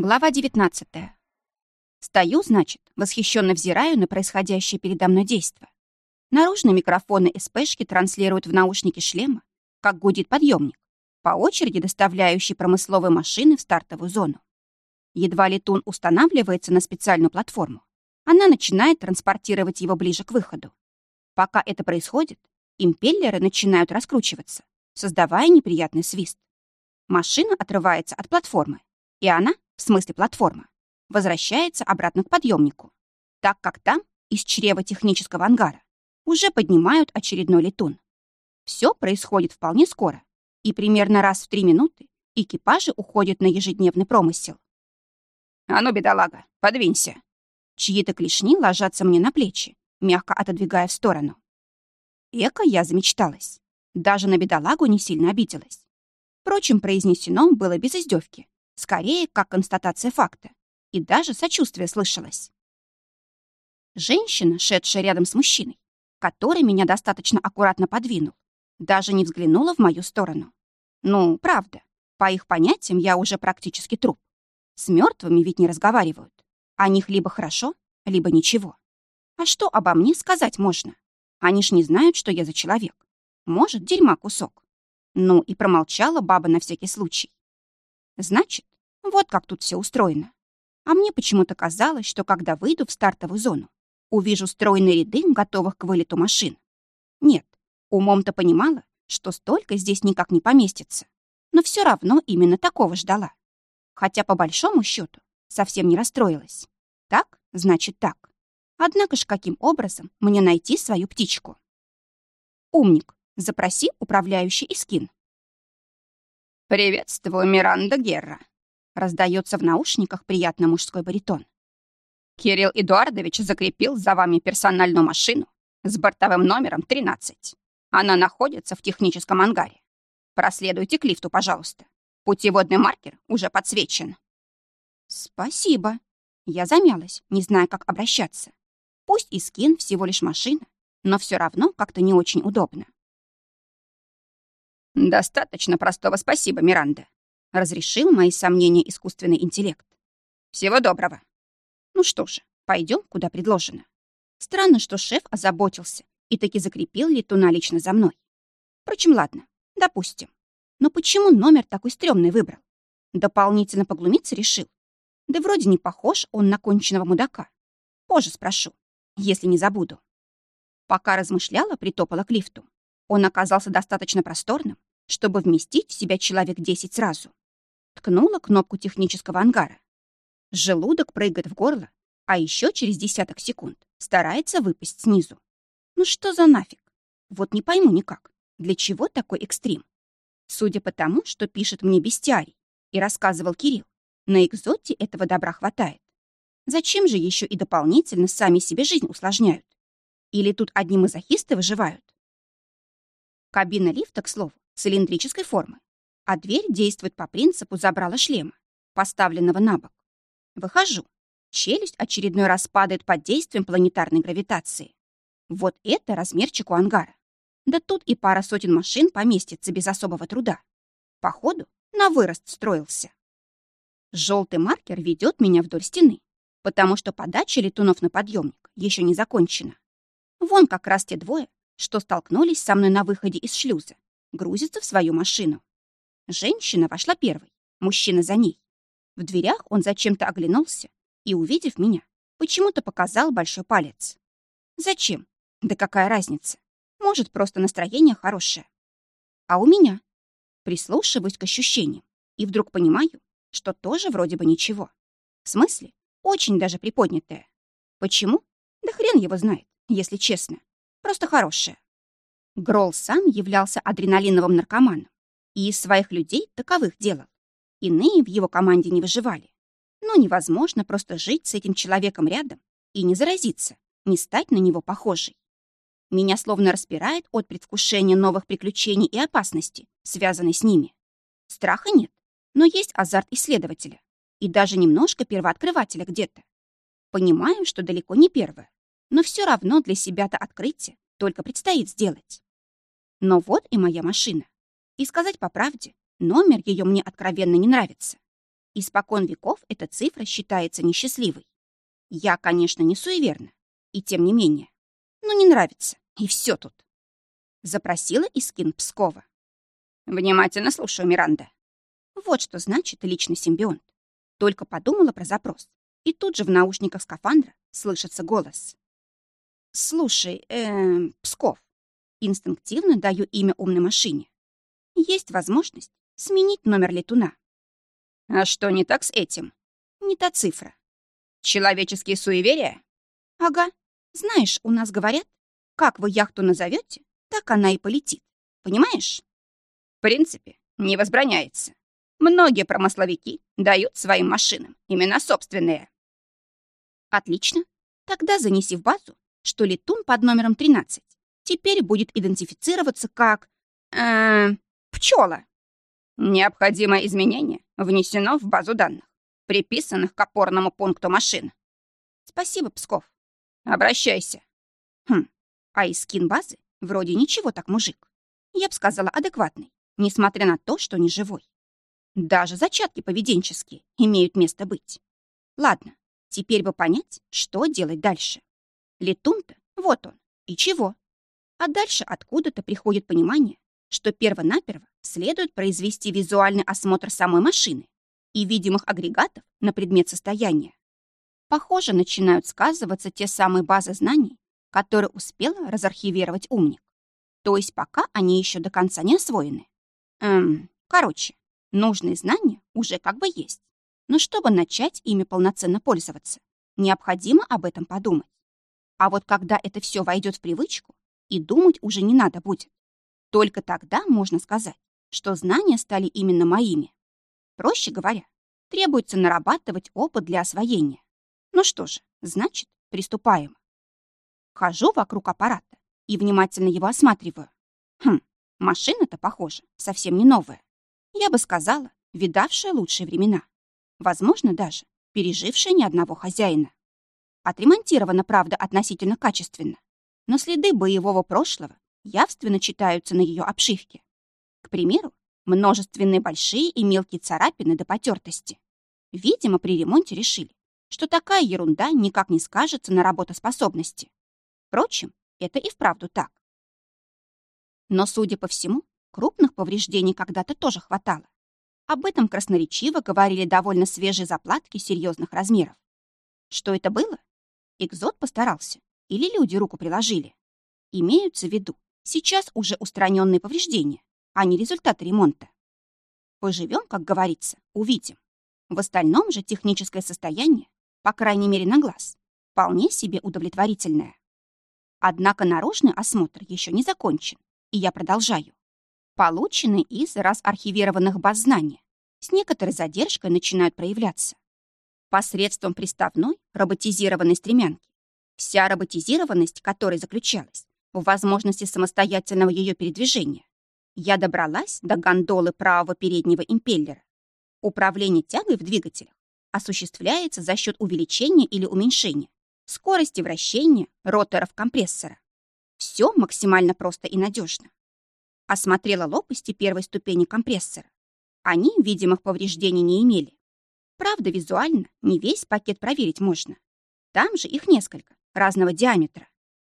Глава 19. Стою, значит, восхищенно взираю на происходящее передо мной действо. Наружные микрофоны СПшки транслируют в наушники шлема, как гудит подъемник, по очереди доставляющий промысловые машины в стартовую зону. Едва летун устанавливается на специальную платформу, она начинает транспортировать его ближе к выходу. Пока это происходит, импеллеры начинают раскручиваться, создавая неприятный свист. Машина отрывается от платформы, и она, в смысле платформа, возвращается обратно к подъемнику, так как там, из чрева технического ангара, уже поднимают очередной летун. Все происходит вполне скоро, и примерно раз в три минуты экипажи уходят на ежедневный промысел. «А ну, бедолага, подвинься!» Чьи-то клешни ложатся мне на плечи, мягко отодвигая в сторону. Эко я замечталась. Даже на бедолагу не сильно обиделась. Впрочем, произнесено было без издевки, скорее как констатация факта, и даже сочувствие слышалось. Женщина, шедшая рядом с мужчиной, который меня достаточно аккуратно подвинул, даже не взглянула в мою сторону. Ну, правда, по их понятиям я уже практически труп. С мертвыми ведь не разговаривают. О них либо хорошо, либо ничего. А что обо мне сказать можно? Они ж не знают, что я за человек. Может, дерьма кусок. Ну и промолчала баба на всякий случай. Значит, вот как тут все устроено. А мне почему-то казалось, что когда выйду в стартовую зону, увижу стройные ряды готовых к вылету машин. Нет, умом-то понимала, что столько здесь никак не поместится. Но все равно именно такого ждала. Хотя, по большому счету, совсем не расстроилась. Так, значит так. Однако ж каким образом мне найти свою птичку? Умник, запроси управляющий Искин. «Приветствую, Миранда Герра», — раздается в наушниках приятно мужской баритон. «Кирилл Эдуардович закрепил за вами персональную машину с бортовым номером 13. Она находится в техническом ангаре. Проследуйте к лифту, пожалуйста. Путеводный маркер уже подсвечен». «Спасибо». Я замялась, не зная, как обращаться. Пусть и скин всего лишь машина, но все равно как-то не очень удобно. «Достаточно простого спасибо, Миранда», — разрешил мои сомнения искусственный интеллект. «Всего доброго». Ну что же, пойдем, куда предложено. Странно, что шеф озаботился и таки закрепил летуна лично за мной. Впрочем, ладно, допустим. Но почему номер такой стрёмный выбрал? Дополнительно поглумиться решил? Да вроде не похож он на конченного мудака. Позже спрошу, если не забуду. Пока размышляла, притопала к лифту. Он оказался достаточно просторным, чтобы вместить в себя человек десять сразу. Ткнула кнопку технического ангара. Желудок прыгает в горло, а еще через десяток секунд старается выпасть снизу. Ну что за нафиг? Вот не пойму никак, для чего такой экстрим? Судя по тому, что пишет мне бестиарий и рассказывал Кирилл, на экзоте этого добра хватает. Зачем же еще и дополнительно сами себе жизнь усложняют? Или тут одни мазохисты выживают? Кабина лифта, к слову, цилиндрической формы, а дверь действует по принципу забрала шлема, поставленного на бок. Выхожу. Челюсть очередной раз падает под действием планетарной гравитации. Вот это размерчик у ангара. Да тут и пара сотен машин поместится без особого труда. Походу, на вырост строился. Желтый маркер ведет меня вдоль стены, потому что подача летунов на подъемник еще не закончена. Вон как раз те двое, что столкнулись со мной на выходе из шлюза, грузится в свою машину. Женщина вошла первой, мужчина за ней. В дверях он зачем-то оглянулся и, увидев меня, почему-то показал большой палец. Зачем? Да какая разница? Может, просто настроение хорошее. А у меня? Прислушиваюсь к ощущениям и вдруг понимаю, что тоже вроде бы ничего. В смысле, очень даже приподнятое. Почему? Да хрен его знает, если честно. Просто хорошее. Гролл сам являлся адреналиновым наркоманом и из своих людей таковых делал. Иные в его команде не выживали. Но невозможно просто жить с этим человеком рядом и не заразиться, не стать на него похожей. Меня словно распирает от предвкушения новых приключений и опасности, связанной с ними. Страха нет, но есть азарт исследователя и даже немножко первооткрывателя где-то. Понимаю, что далеко не первое, но все равно для себя-то открытие только предстоит сделать. Но вот и моя машина. И сказать по правде, номер ее мне откровенно не нравится. Испокон веков эта цифра считается несчастливой. Я, конечно, не суеверна, и тем не менее. Но не нравится, и все тут. Запросила Искин Пскова. Внимательно слушаю, Миранда. Вот что значит личный симбионт. Только подумала про запрос, и тут же в наушниках скафандра слышится голос. «Слушай, э, Псков, инстинктивно даю имя умной машине. Есть возможность сменить номер летуна. А что не так с этим? Не та цифра. Человеческие суеверия? Ага. Знаешь, у нас говорят, как вы яхту назовете, так она и полетит. Понимаешь? В принципе, не возбраняется. Многие промысловики дают своим машинам имена собственные. Отлично. Тогда занеси в базу, что летун под номером 13 теперь будет идентифицироваться как... Э, пчела. Необходимое изменение внесено в базу данных, приписанных к опорному пункту машин. Спасибо, Псков. Обращайся. Хм, а из скин-базы вроде ничего так мужик. Я бы сказала, адекватный, несмотря на то, что не живой. Даже зачатки поведенческие имеют место быть. Ладно, теперь бы понять, что делать дальше. Летун-то, вот он, и чего. А дальше откуда-то приходит понимание, что перво-наперво следует произвести визуальный осмотр самой машины и видимых агрегатов на предмет состояния. Похоже, начинают сказываться те самые базы знаний, которые успела разархивировать умник. То есть пока они еще до конца не освоены. Эм, короче, нужные знания уже как бы есть. Но чтобы начать ими полноценно пользоваться, необходимо об этом подумать. А вот когда это все войдет в привычку, и думать уже не надо будет. Только тогда можно сказать, что знания стали именно моими. Проще говоря, требуется нарабатывать опыт для освоения. Ну что же, значит, приступаем. Хожу вокруг аппарата и внимательно его осматриваю. Хм, машина-то, похоже, совсем не новая. Я бы сказала, видавшая лучшие времена. Возможно, даже пережившая ни одного хозяина. Отремонтирована, правда, относительно качественно, но следы боевого прошлого явственно читаются на ее обшивке. К примеру, множественные большие и мелкие царапины до потертости. Видимо, при ремонте решили, что такая ерунда никак не скажется на работоспособности. Впрочем, это и вправду так. Но, судя по всему, крупных повреждений когда-то тоже хватало. Об этом красноречиво говорили довольно свежие заплатки серьезных размеров. Что это было? Экзот постарался? Или люди руку приложили? Имеются в виду сейчас уже устраненные повреждения, а не результаты ремонта. Поживем, как говорится, увидим. В остальном же техническое состояние, по крайней мере на глаз, вполне себе удовлетворительное. Однако наружный осмотр еще не закончен, и я продолжаю. Полученные из разархивированных баз знания с некоторой задержкой начинают проявляться. Посредством приставной роботизированной стремянки Вся роботизированность, которой заключалась в возможности самостоятельного ее передвижения, я добралась до гондолы правого переднего импеллера. Управление тягой в двигателях осуществляется за счет увеличения или уменьшения скорости вращения роторов компрессора. Все максимально просто и надежно. Осмотрела лопасти первой ступени компрессора. Они видимых повреждений не имели. Правда, визуально не весь пакет проверить можно. Там же их несколько, разного диаметра.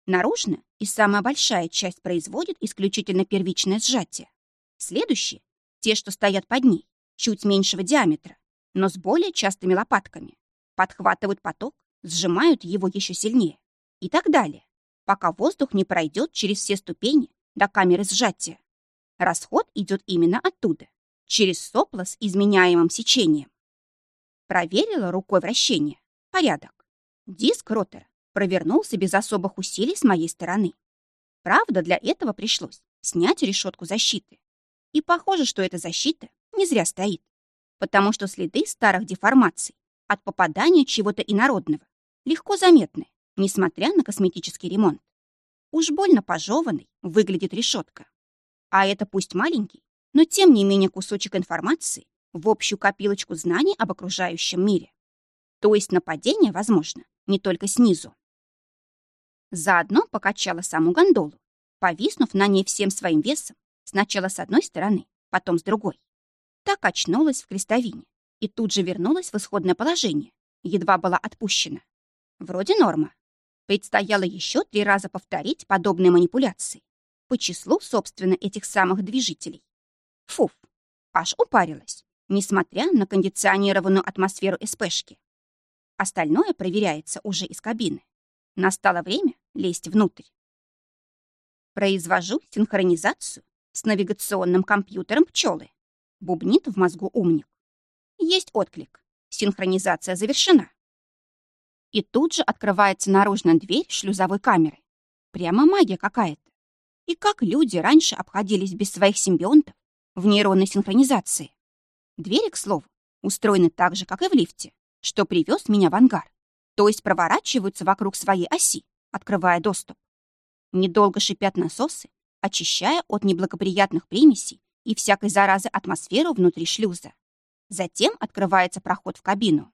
Наружная и самая большая часть производит исключительно первичное сжатие. Следующие — те, что стоят под ней, чуть меньшего диаметра, но с более частыми лопатками. Подхватывают поток, сжимают его еще сильнее. И так далее, пока воздух не пройдет через все ступени до камеры сжатия. Расход идет именно оттуда, через сопло с изменяемым сечением. Проверила рукой вращение. Порядок. Диск ротора провернулся без особых усилий с моей стороны. Правда, для этого пришлось снять решетку защиты. И похоже, что эта защита не зря стоит, потому что следы старых деформаций от попадания чего-то инородного легко заметны, несмотря на косметический ремонт. Уж больно пожеванной выглядит решетка. А это пусть маленький, но тем не менее кусочек информации в общую копилочку знаний об окружающем мире. То есть нападение возможно не только снизу. Заодно покачала саму гондолу, повиснув на ней всем своим весом, сначала с одной стороны, потом с другой. Так очнулась в крестовине и тут же вернулась в исходное положение. Едва была отпущена. Вроде норма. Предстояло еще три раза повторить подобные манипуляции по числу, собственно, этих самых движителей. Фуф, аж упарилась, несмотря на кондиционированную атмосферу СПшки. Остальное проверяется уже из кабины. Настало время лезть внутрь. Произвожу синхронизацию с навигационным компьютером пчелы. Бубнит в мозгу умник. Есть отклик. Синхронизация завершена. И тут же открывается наружная дверь шлюзовой камеры. Прямо магия какая-то. И как люди раньше обходились без своих симбионтов в нейронной синхронизации. Двери, к слову, устроены так же, как и в лифте, что привез меня в ангар. То есть проворачиваются вокруг своей оси, открывая доступ. Недолго шипят насосы, очищая от неблагоприятных примесей и всякой заразы атмосферу внутри шлюза. Затем открывается проход в кабину.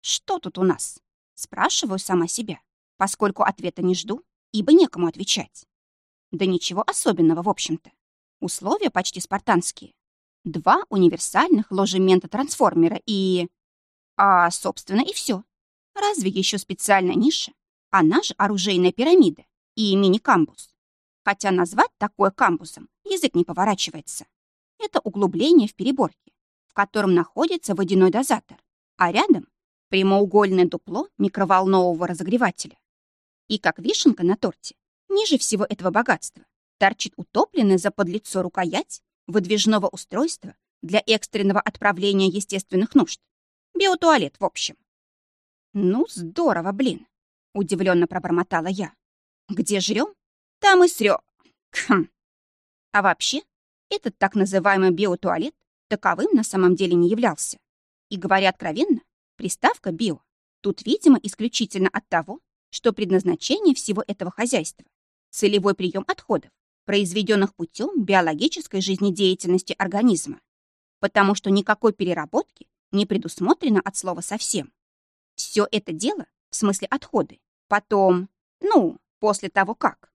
«Что тут у нас?» Спрашиваю сама себя, поскольку ответа не жду, ибо некому отвечать. Да ничего особенного, в общем-то. Условия почти спартанские. Два универсальных ложемента-трансформера и... А, собственно, и все. Разве еще специальная ниша? Она же оружейная пирамида и мини-камбус. Хотя назвать такое камбусом язык не поворачивается. Это углубление в переборке, в котором находится водяной дозатор, а рядом прямоугольное дупло микроволнового разогревателя. И как вишенка на торте, ниже всего этого богатства торчит утопленная за подлицо рукоять выдвижного устройства для экстренного отправления естественных нужд. Биотуалет, в общем. «Ну, здорово, блин!» — удивленно пробормотала я. «Где жрем? Там и срё... Кхм. А вообще, этот так называемый биотуалет таковым на самом деле не являлся. И, говоря откровенно, приставка «био» тут, видимо, исключительно от того, что предназначение всего этого хозяйства — целевой прием отходов, произведенных путем биологической жизнедеятельности организма, потому что никакой переработки не предусмотрено от слова совсем. Все это дело, в смысле отходы, потом, ну, после того как.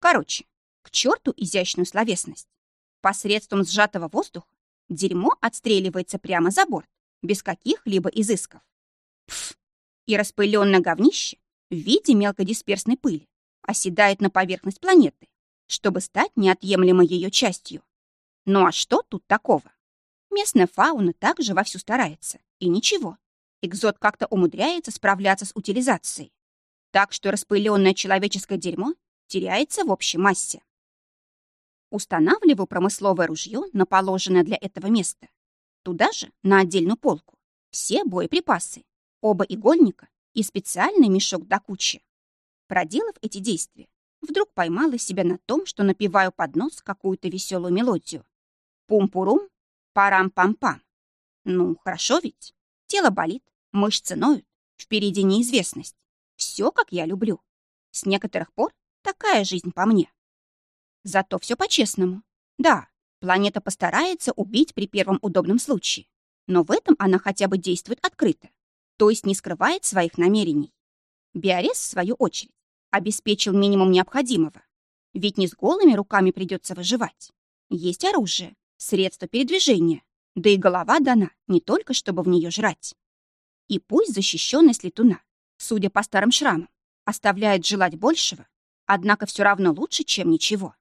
Короче, к черту изящную словесность. Посредством сжатого воздуха дерьмо отстреливается прямо за борт, без каких-либо изысков. Пф! И распыленное говнище в виде мелкодисперсной пыли оседает на поверхность планеты, чтобы стать неотъемлемой ее частью. Ну а что тут такого? Местная фауна также вовсю старается. И ничего. Экзот как-то умудряется справляться с утилизацией. Так что распыленное человеческое дерьмо теряется в общей массе. Устанавливаю промысловое ружье на положенное для этого место. Туда же, на отдельную полку, все боеприпасы, оба игольника и специальный мешок до кучи. Проделав эти действия, вдруг поймала себя на том, что напеваю под нос какую-то веселую мелодию. Пум-пурум, парам-пам-пам. Ну, хорошо ведь. Тело болит, мышцы ноют, впереди неизвестность. Все, как я люблю. С некоторых пор такая жизнь по мне. Зато все по-честному. Да, планета постарается убить при первом удобном случае. Но в этом она хотя бы действует открыто, то есть не скрывает своих намерений. Биорез, в свою очередь, обеспечил минимум необходимого. Ведь не с голыми руками придется выживать. Есть оружие, средства передвижения, да и голова дана не только, чтобы в нее жрать. И пусть защищенность летуна судя по старым шрамам, оставляет желать большего, однако все равно лучше, чем ничего.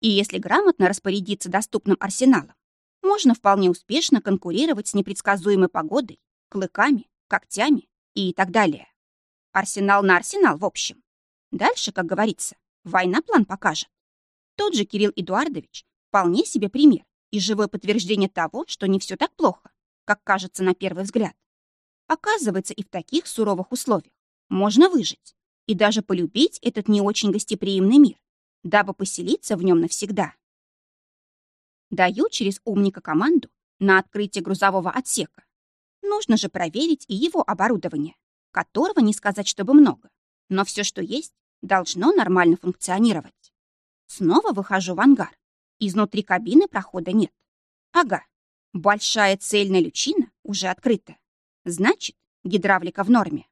И если грамотно распорядиться доступным арсеналом, можно вполне успешно конкурировать с непредсказуемой погодой, клыками, когтями и так далее. Арсенал на арсенал, в общем. Дальше, как говорится, война план покажет. Тот же Кирилл Эдуардович вполне себе пример и живое подтверждение того, что не все так плохо, как кажется на первый взгляд. Оказывается, и в таких суровых условиях можно выжить и даже полюбить этот не очень гостеприимный мир, дабы поселиться в нем навсегда. Даю через умника команду на открытие грузового отсека. Нужно же проверить и его оборудование, которого не сказать, чтобы много, но все, что есть, должно нормально функционировать. Снова выхожу в ангар. Изнутри кабины прохода нет. Ага, большая цельная лючина уже открыта. Значит, гидравлика в норме.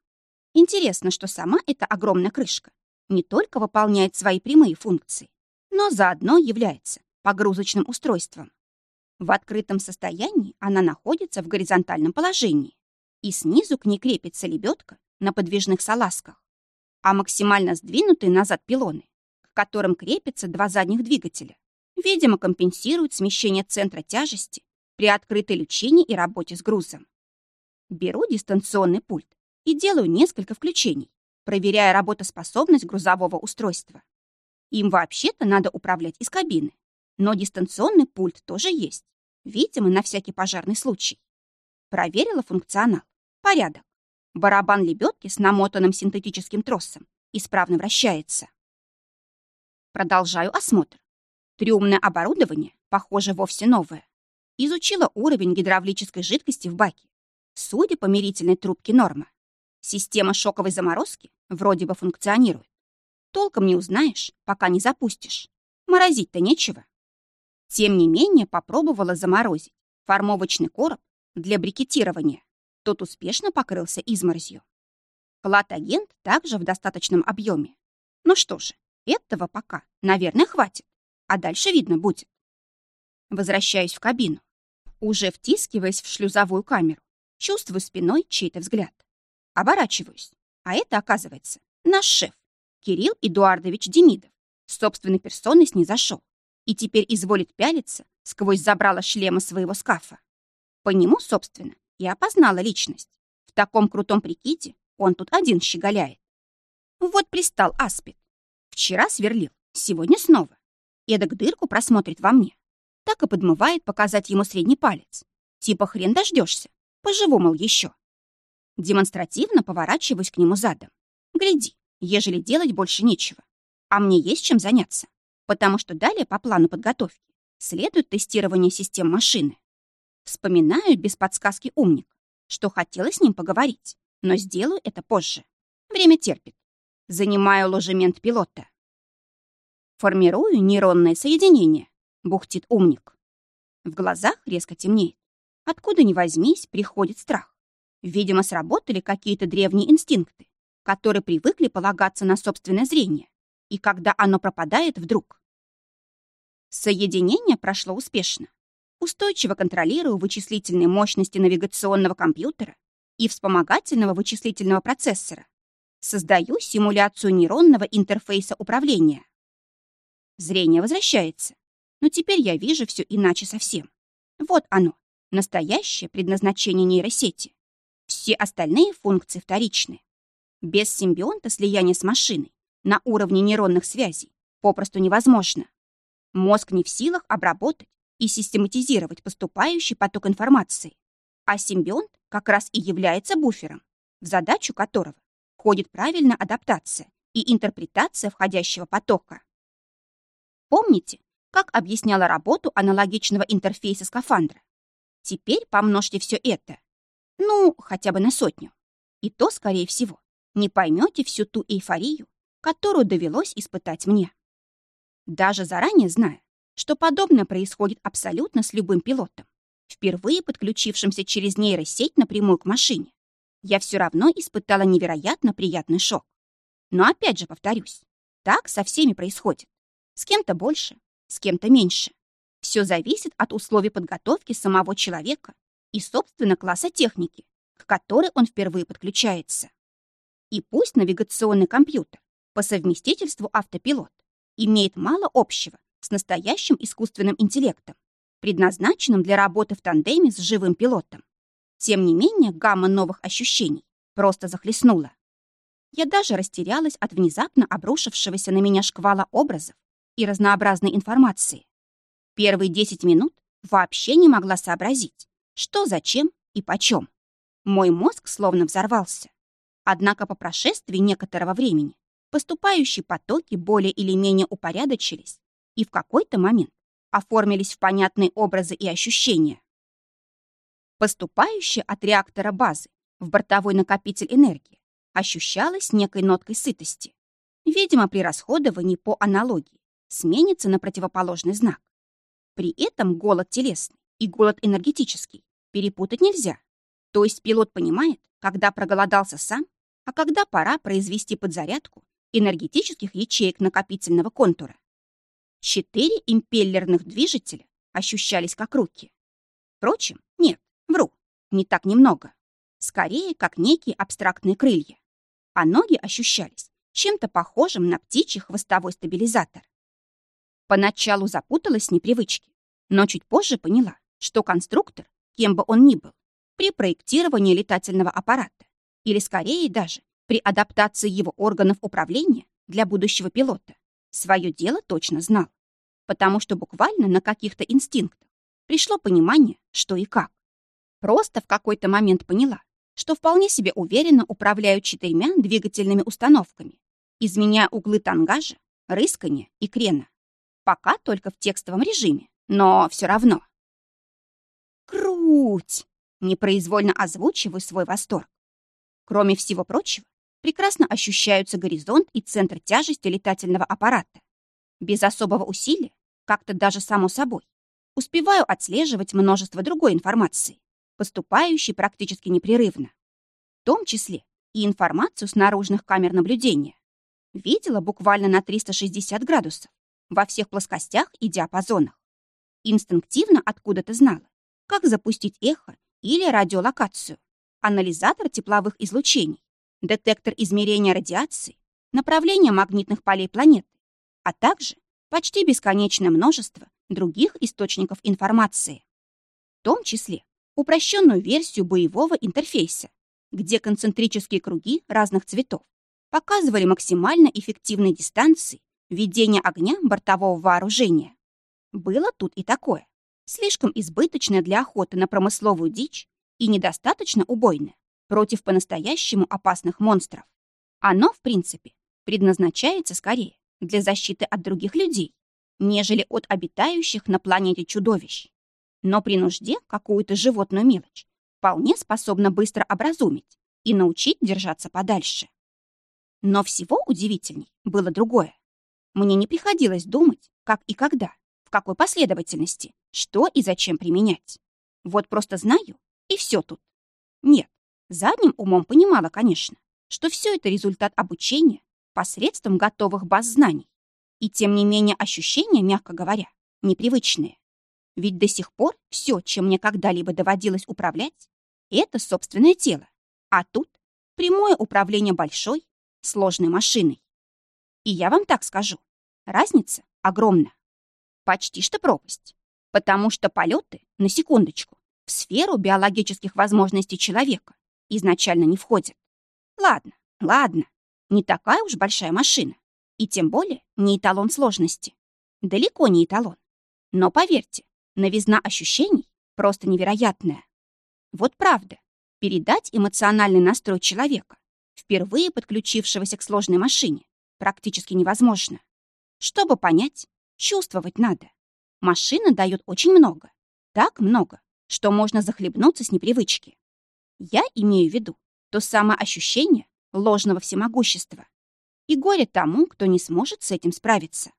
Интересно, что сама эта огромная крышка не только выполняет свои прямые функции, но заодно является погрузочным устройством. В открытом состоянии она находится в горизонтальном положении, и снизу к ней крепится лебедка на подвижных салазках, а максимально сдвинутые назад пилоны, к которым крепятся два задних двигателя, видимо, компенсируют смещение центра тяжести при открытой лючине и работе с грузом. Беру дистанционный пульт и делаю несколько включений, проверяя работоспособность грузового устройства. Им вообще-то надо управлять из кабины, но дистанционный пульт тоже есть, видимо, на всякий пожарный случай. Проверила функционал. Порядок. Барабан лебедки с намотанным синтетическим тросом исправно вращается. Продолжаю осмотр. Трюмное оборудование, похоже, вовсе новое. Изучила уровень гидравлической жидкости в баке. Судя по мерительной трубке норма. Система шоковой заморозки вроде бы функционирует. Толком не узнаешь, пока не запустишь. Морозить-то нечего. Тем не менее попробовала заморозить формовочный короб для брикетирования. Тот успешно покрылся изморозью. Клад-агент также в достаточном объеме. Ну что же, этого пока, наверное, хватит. А дальше видно будет. Возвращаюсь в кабину. Уже втискиваясь в шлюзовую камеру, чувствую спиной чей-то взгляд. Оборачиваюсь. А это, оказывается, наш шеф, Кирилл Эдуардович Демидов, собственной персоной снизошел и теперь изволит пялиться сквозь забрало шлема своего скафа. По нему, собственно, и опознала личность. В таком крутом прикиде он тут один щеголяет. Вот пристал Аспид. Вчера сверлил, сегодня снова. Эдак дырку просмотрит во мне. Так и подмывает показать ему средний палец. Типа хрен дождешься. Поживу, мол, еще. Демонстративно поворачиваюсь к нему задом. Гляди, ежели делать больше нечего. А мне есть чем заняться, потому что далее по плану подготовки следует тестирование систем машины. Вспоминаю без подсказки умник, что хотела с ним поговорить, но сделаю это позже. Время терпит. Занимаю ложемент пилота. Формирую нейронное соединение, бухтит умник. В глазах резко темнеет. Откуда ни возьмись, приходит страх. Видимо, сработали какие-то древние инстинкты, которые привыкли полагаться на собственное зрение, и когда оно пропадает вдруг. Соединение прошло успешно. Устойчиво контролирую вычислительные мощности навигационного компьютера и вспомогательного вычислительного процессора. Создаю симуляцию нейронного интерфейса управления. Зрение возвращается, но теперь я вижу все иначе совсем. Вот оно, настоящее предназначение нейросети. Все остальные функции вторичны. Без симбионта слияния с машиной на уровне нейронных связей попросту невозможно. Мозг не в силах обработать и систематизировать поступающий поток информации, а симбионт как раз и является буфером, в задачу которого входит правильная адаптация и интерпретация входящего потока. Помните, как объясняла работу аналогичного интерфейса скафандра? Теперь помножьте все это ну, хотя бы на сотню. И то, скорее всего, не поймете всю ту эйфорию, которую довелось испытать мне. Даже заранее зная, что подобное происходит абсолютно с любым пилотом, впервые подключившимся через нейросеть напрямую к машине, я все равно испытала невероятно приятный шок. Но опять же повторюсь, так со всеми происходит. С кем-то больше, с кем-то меньше. Все зависит от условий подготовки самого человека и, собственно, класса техники, к которой он впервые подключается. И пусть навигационный компьютер по совместительству автопилот имеет мало общего с настоящим искусственным интеллектом, предназначенным для работы в тандеме с живым пилотом. Тем не менее, гамма новых ощущений просто захлестнула. Я даже растерялась от внезапно обрушившегося на меня шквала образов и разнообразной информации. Первые 10 минут вообще не могла сообразить, что, зачем и почем. Мой мозг словно взорвался. Однако по прошествии некоторого времени поступающие потоки более или менее упорядочились и в какой-то момент оформились в понятные образы и ощущения. Поступающее от реактора базы в бортовой накопитель энергии ощущалось некой ноткой сытости. Видимо, при расходовании по аналогии сменится на противоположный знак. При этом голод телесный и голод энергетический перепутать нельзя. То есть пилот понимает, когда проголодался сам, а когда пора произвести подзарядку энергетических ячеек накопительного контура. Четыре импеллерных движителя ощущались как руки. Впрочем, нет, вру, не так немного. Скорее, как некие абстрактные крылья. А ноги ощущались чем-то похожим на птичий хвостовой стабилизатор. Поначалу запуталась непривычки, но чуть позже поняла, что конструктор, кем бы он ни был, при проектировании летательного аппарата, или скорее даже при адаптации его органов управления для будущего пилота, свое дело точно знал. Потому что буквально на каких-то инстинктах пришло понимание, что и как. Просто в какой-то момент поняла, что вполне себе уверенно управляю четырьмя двигательными установками, изменяя углы тангажа, рыскания и крена. Пока только в текстовом режиме, но все равно. Круть! Непроизвольно озвучиваю свой восторг. Кроме всего прочего, прекрасно ощущаются горизонт и центр тяжести летательного аппарата. Без особого усилия, как-то даже само собой, успеваю отслеживать множество другой информации, поступающей практически непрерывно. В том числе и информацию с наружных камер наблюдения. Видела буквально на 360 градусов, во всех плоскостях и диапазонах. Инстинктивно откуда-то знала, как запустить эхо или радиолокацию, анализатор тепловых излучений, детектор измерения радиации, направление магнитных полей планеты, а также почти бесконечное множество других источников информации. В том числе упрощенную версию боевого интерфейса, где концентрические круги разных цветов показывали максимально эффективные дистанции ведения огня бортового вооружения. Было тут и такое. Слишком избыточное для охоты на промысловую дичь и недостаточно убойное против по-настоящему опасных монстров. Оно, в принципе, предназначается скорее для защиты от других людей, нежели от обитающих на планете чудовищ. Но при нужде какую-то животную мелочь вполне способна быстро образумить и научить держаться подальше. Но всего удивительней было другое. Мне не приходилось думать, как и когда, в какой последовательности, что и зачем применять. Вот просто знаю, и все тут. Нет, задним умом понимала, конечно, что все это результат обучения посредством готовых баз знаний. И тем не менее ощущения, мягко говоря, непривычные. Ведь до сих пор все, чем мне когда-либо доводилось управлять, это собственное тело. А тут прямое управление большой, сложной машиной. И я вам так скажу, разница огромна. Почти что пропасть. Потому что полеты, на секундочку, в сферу биологических возможностей человека изначально не входят. Ладно, ладно, не такая уж большая машина. И тем более не эталон сложности. Далеко не эталон. Но поверьте, новизна ощущений просто невероятная. Вот правда, передать эмоциональный настрой человека, впервые подключившегося к сложной машине, практически невозможно. Чтобы понять, чувствовать надо. Машина дает очень много. Так много, что можно захлебнуться с непривычки. Я имею в виду то самое ощущение ложного всемогущества. И горе тому, кто не сможет с этим справиться.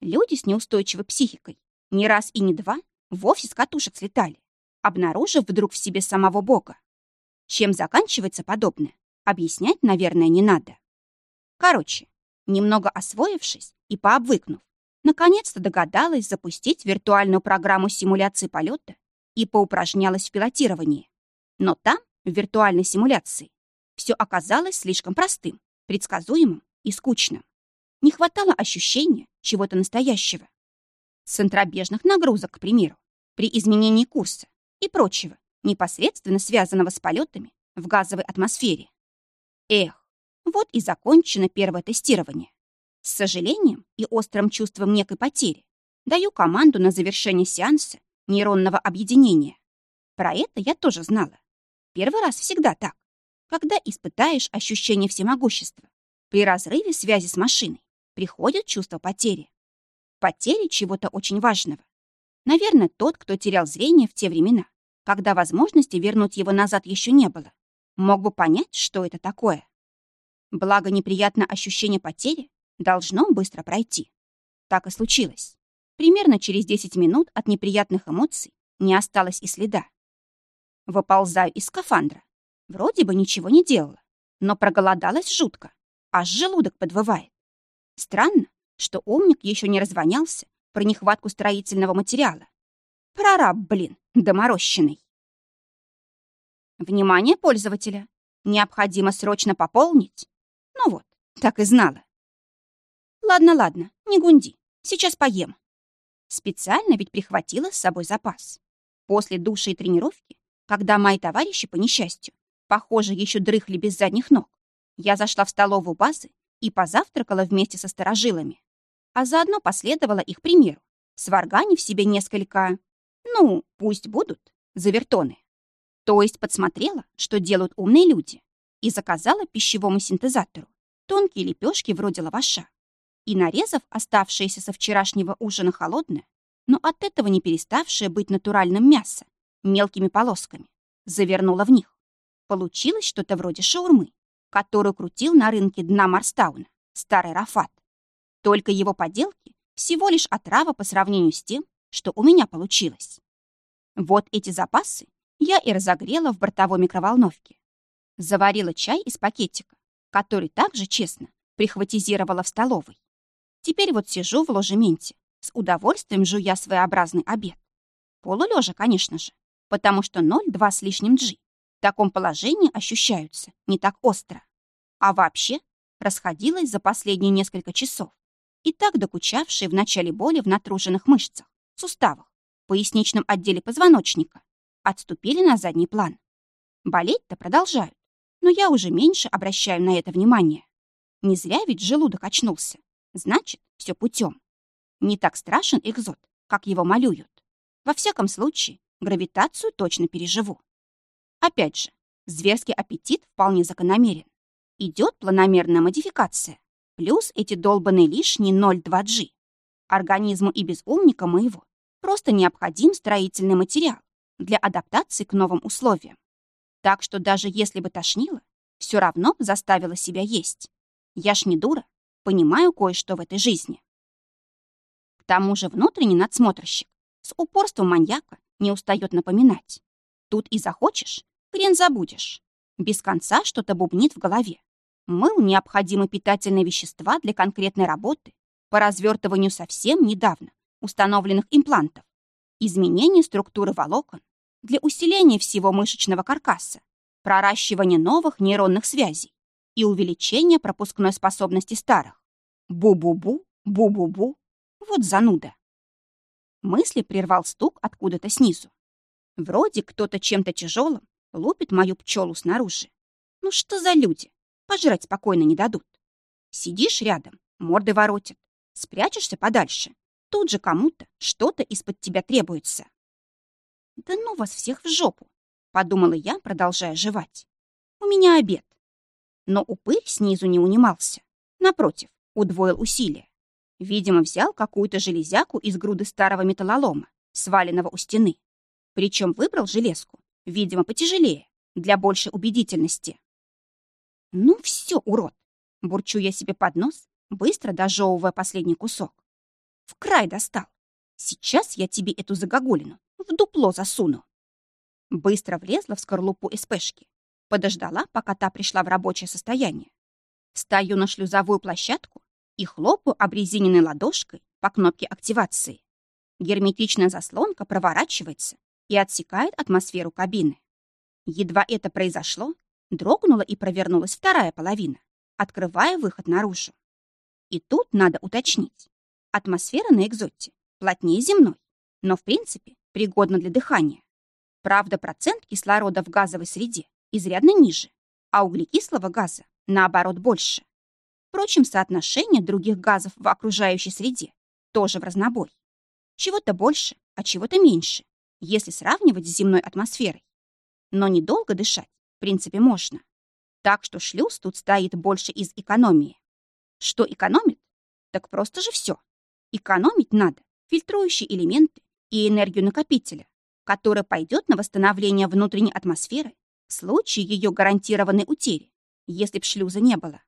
Люди с неустойчивой психикой не раз и не два вовсе с катушек слетали, обнаружив вдруг в себе самого Бога. Чем заканчивается подобное, объяснять, наверное, не надо. Короче, немного освоившись и пообвыкнув, наконец-то догадалась запустить виртуальную программу симуляции полета и поупражнялась в пилотировании. Но там, в виртуальной симуляции, все оказалось слишком простым, предсказуемым и скучным. Не хватало ощущения чего-то настоящего. Центробежных нагрузок, к примеру, при изменении курса и прочего, непосредственно связанного с полетами в газовой атмосфере. Эх, вот и закончено первое тестирование. С сожалением и острым чувством некой потери даю команду на завершение сеанса нейронного объединения. Про это я тоже знала. Первый раз всегда так. Когда испытаешь ощущение всемогущества, при разрыве связи с машиной приходит чувство потери. Потери чего-то очень важного. Наверное, тот, кто терял зрение в те времена, когда возможности вернуть его назад еще не было, мог бы понять, что это такое. Благо, неприятное ощущение потери должно быстро пройти. Так и случилось. Примерно через 10 минут от неприятных эмоций не осталось и следа. Выползаю из скафандра. Вроде бы ничего не делала, но проголодалась жутко, аж желудок подвывает. Странно, что умник еще не развонялся про нехватку строительного материала. Прораб, блин, доморощенный. Внимание пользователя. Необходимо срочно пополнить. Ну вот, так и знала. Ладно, ладно, не гунди. Сейчас поем. Специально ведь прихватила с собой запас. После душа и тренировки, когда мои товарищи, по несчастью, похоже, еще дрыхли без задних ног, я зашла в столовую базы и позавтракала вместе со старожилами, а заодно последовала их примеру, сварганив себе несколько, ну, пусть будут, завертоны. То есть подсмотрела, что делают умные люди, и заказала пищевому синтезатору тонкие лепешки вроде лаваша. И, нарезав оставшееся со вчерашнего ужина холодное, но от этого не переставшее быть натуральным мясо, мелкими полосками, завернула в них. Получилось что-то вроде шаурмы, которую крутил на рынке дна Марстауна старый Рафат. Только его поделки всего лишь отрава по сравнению с тем, что у меня получилось. Вот эти запасы я и разогрела в бортовой микроволновке. Заварила чай из пакетика, который также честно прихватизировала в столовой. Теперь вот сижу в ложементе, с удовольствием жуя своеобразный обед. Полулежа, конечно же, потому что 0,2 с лишним G в таком положении ощущаются не так остро. А вообще расходилась за последние несколько часов и так докучавшие в начале боли в натруженных мышцах, суставах, поясничном отделе позвоночника, отступили на задний план. Болеть-то продолжают, но я уже меньше обращаю на это внимание. Не зря ведь желудок очнулся. Значит, все путем. Не так страшен экзот, как его малюют. Во всяком случае, гравитацию точно переживу. Опять же, зверский аппетит вполне закономерен. Идет планомерная модификация, плюс эти долбанные лишние 0,2G. Организму и без умника моего просто необходим строительный материал для адаптации к новым условиям. Так что даже если бы тошнило, все равно заставила себя есть. Я ж не дура, понимаю кое-что в этой жизни. К тому же внутренний надсмотрщик с упорством маньяка не устает напоминать. Тут и захочешь, хрен забудешь. Без конца что-то бубнит в голове. Мыл необходимы питательные вещества для конкретной работы по развертыванию совсем недавно установленных имплантов, изменение структуры волокон для усиления всего мышечного каркаса, проращивания новых нейронных связей и увеличения пропускной способности старых. Бу-бу-бу, бу-бу-бу. Вот зануда. Мысли прервал стук откуда-то снизу. Вроде кто-то чем-то тяжелым лупит мою пчелу снаружи. Ну что за люди? Пожрать спокойно не дадут. Сидишь рядом, морды воротят. Спрячешься подальше. Тут же кому-то что-то из-под тебя требуется. Да ну вас всех в жопу, подумала я, продолжая жевать. У меня обед. Но упырь снизу не унимался. Напротив, удвоил усилия. Видимо, взял какую-то железяку из груды старого металлолома, сваленного у стены. Причем выбрал железку, видимо, потяжелее, для большей убедительности. «Ну все, урод!» — бурчу я себе под нос, быстро дожевывая последний кусок. «В край достал! Сейчас я тебе эту загогулину в дупло засуну!» Быстро влезла в скорлупу СПшки, подождала, пока та пришла в рабочее состояние. Стою на шлюзовую площадку и хлопаю обрезиненной ладошкой по кнопке активации. Герметичная заслонка проворачивается и отсекает атмосферу кабины. Едва это произошло, дрогнула и провернулась вторая половина, открывая выход наружу. И тут надо уточнить. Атмосфера на экзоте плотнее земной, но в принципе пригодна для дыхания. Правда, процент кислорода в газовой среде изрядно ниже, а углекислого газа, наоборот, больше. Впрочем, соотношение других газов в окружающей среде тоже в разнобой. Чего-то больше, а чего-то меньше, если сравнивать с земной атмосферой. Но недолго дышать, в принципе, можно. Так что шлюз тут стоит больше из экономии. Что экономит? Так просто же все. Экономить надо фильтрующие элементы и энергию накопителя, которая пойдет на восстановление внутренней атмосферы в случае ее гарантированной утери, если б шлюза не было.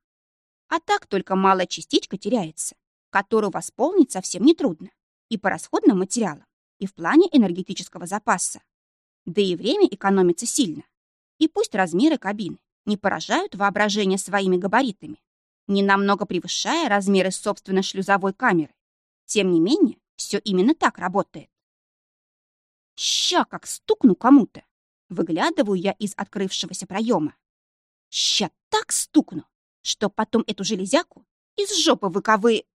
А так только малая частичка теряется, которую восполнить совсем нетрудно и по расходным материалам, и в плане энергетического запаса. Да и время экономится сильно. И пусть размеры кабины не поражают воображение своими габаритами, не намного превышая размеры собственной шлюзовой камеры, тем не менее, все именно так работает. Ща как стукну кому-то. Выглядываю я из открывшегося проема. Ща так стукну, что потом эту железяку из жопы выковы...